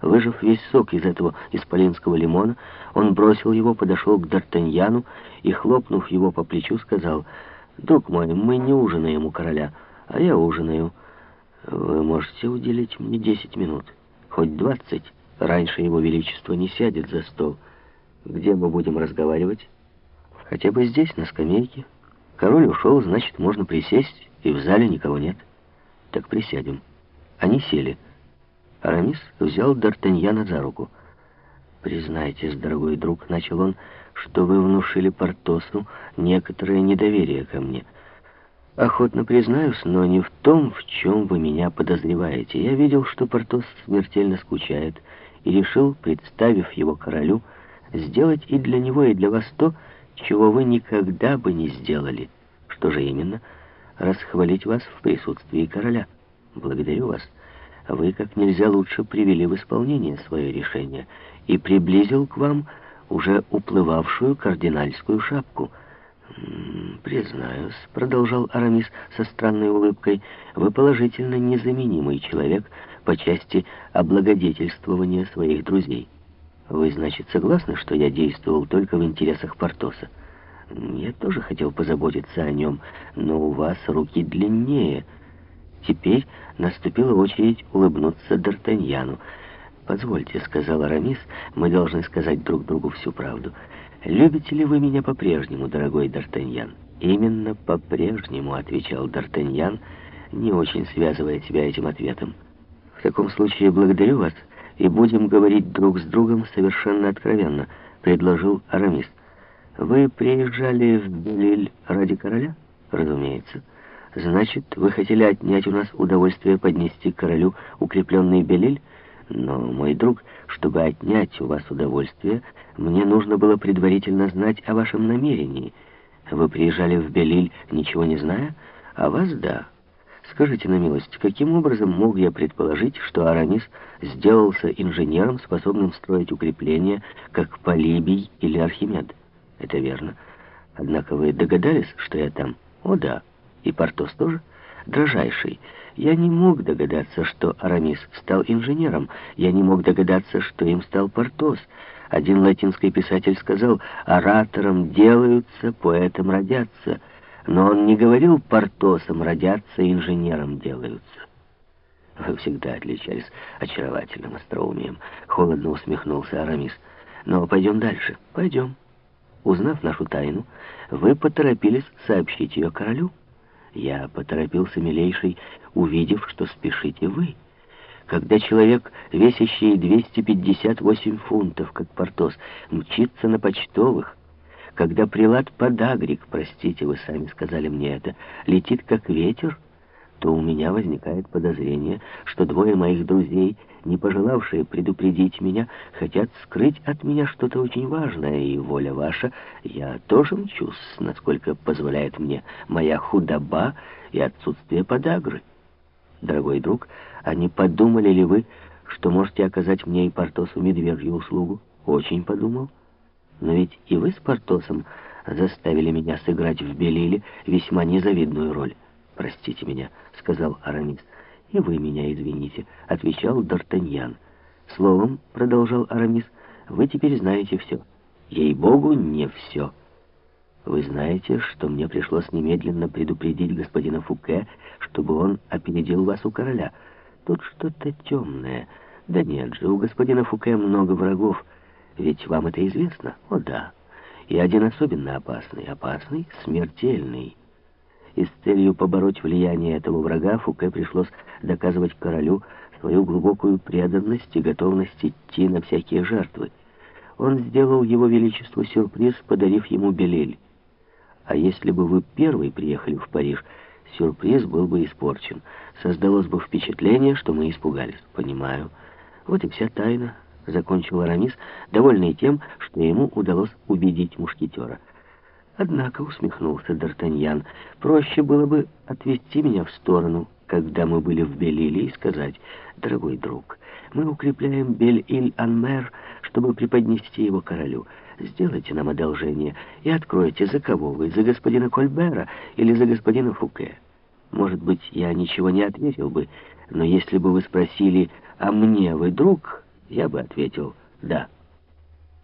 Выжав весь сок из этого исполинского лимона, он бросил его, подошел к Д'Артаньяну и, хлопнув его по плечу, сказал, «Друг мой, мы не ужинаем у короля, а я ужинаю. Вы можете уделить мне десять минут, хоть двадцать. Раньше его величество не сядет за стол. Где мы будем разговаривать? Хотя бы здесь, на скамейке. Король ушел, значит, можно присесть, и в зале никого нет. Так присядем». Они сели. Арамис взял Д'Артаньяна за руку. «Признайтесь, дорогой друг», — начал он, — «что вы внушили Портосу некоторое недоверие ко мне. Охотно признаюсь, но не в том, в чем вы меня подозреваете. Я видел, что Портос смертельно скучает, и решил, представив его королю, сделать и для него, и для вас то, чего вы никогда бы не сделали. Что же именно? Расхвалить вас в присутствии короля. Благодарю вас» вы как нельзя лучше привели в исполнение свое решение и приблизил к вам уже уплывавшую кардинальскую шапку. «Признаюсь», — продолжал Арамис со странной улыбкой, «вы положительно незаменимый человек по части облагодетельствования своих друзей. Вы, значит, согласны, что я действовал только в интересах Портоса? Я тоже хотел позаботиться о нем, но у вас руки длиннее». Теперь наступила очередь улыбнуться Д'Артаньяну. «Позвольте», — сказал Арамис, — «мы должны сказать друг другу всю правду. Любите ли вы меня по-прежнему, дорогой Д'Артаньян?» «Именно по-прежнему», — отвечал Д'Артаньян, не очень связывая себя этим ответом. «В таком случае благодарю вас, и будем говорить друг с другом совершенно откровенно», — предложил Арамис. «Вы приезжали в Белиль ради короля?» «Разумеется». Значит, вы хотели отнять у нас удовольствие поднести королю укрепленный Белиль? Но, мой друг, чтобы отнять у вас удовольствие, мне нужно было предварительно знать о вашем намерении. Вы приезжали в Белиль, ничего не зная? А вас — да. Скажите на милость, каким образом мог я предположить, что Арамис сделался инженером, способным строить укрепления, как Полибий или Архимед? Это верно. Однако вы догадались, что я там? О, да. И Портос тоже? Дрожайший. Я не мог догадаться, что Арамис стал инженером. Я не мог догадаться, что им стал Портос. Один латинский писатель сказал, оратором делаются, поэтом родятся. Но он не говорил, Портосом родятся, инженером делаются. Вы всегда отличались очаровательным остроумием. Холодно усмехнулся Арамис. Но пойдем дальше. Пойдем. Узнав нашу тайну, вы поторопились сообщить ее королю. Я поторопился, милейший, увидев, что спешите вы. Когда человек, весящий 258 фунтов, как Портос, мчится на почтовых, когда прилад подагрик, простите, вы сами сказали мне это, летит как ветер, то у меня возникает подозрение, что двое моих друзей, не пожелавшие предупредить меня, хотят скрыть от меня что-то очень важное, и воля ваша, я тоже мчусь, насколько позволяет мне моя худоба и отсутствие подагры. Дорогой друг, а не подумали ли вы, что можете оказать мне и Портосу медвежью услугу? Очень подумал. Но ведь и вы с Портосом заставили меня сыграть в Белиле весьма незавидную роль. «Простите меня», — сказал Арамис. «И вы меня извините», — отвечал Д'Артаньян. «Словом», — продолжал Арамис, — «вы теперь знаете все. Ей-богу, не все. Вы знаете, что мне пришлось немедленно предупредить господина Фуке, чтобы он опередил вас у короля. Тут что-то темное. Да нет же, у господина Фуке много врагов. Ведь вам это известно? О, да. И один особенно опасный. Опасный, смертельный» и с целью побороть влияние этого врага Фуке пришлось доказывать королю свою глубокую преданность и готовность идти на всякие жертвы. Он сделал его величеству сюрприз, подарив ему Белель. А если бы вы первый приехали в Париж, сюрприз был бы испорчен. Создалось бы впечатление, что мы испугались. Понимаю. Вот и вся тайна, — закончил Арамис, довольный тем, что ему удалось убедить мушкетера. Однако, усмехнулся Д'Артаньян, проще было бы отвести меня в сторону, когда мы были в Белиле, и сказать, дорогой друг, мы укрепляем Бель-Иль-Анмер, чтобы преподнести его королю. Сделайте нам одолжение и откройте, за кого вы, за господина Кольбера или за господина Фуке. Может быть, я ничего не ответил бы, но если бы вы спросили, а мне вы друг, Я бы ответил «да».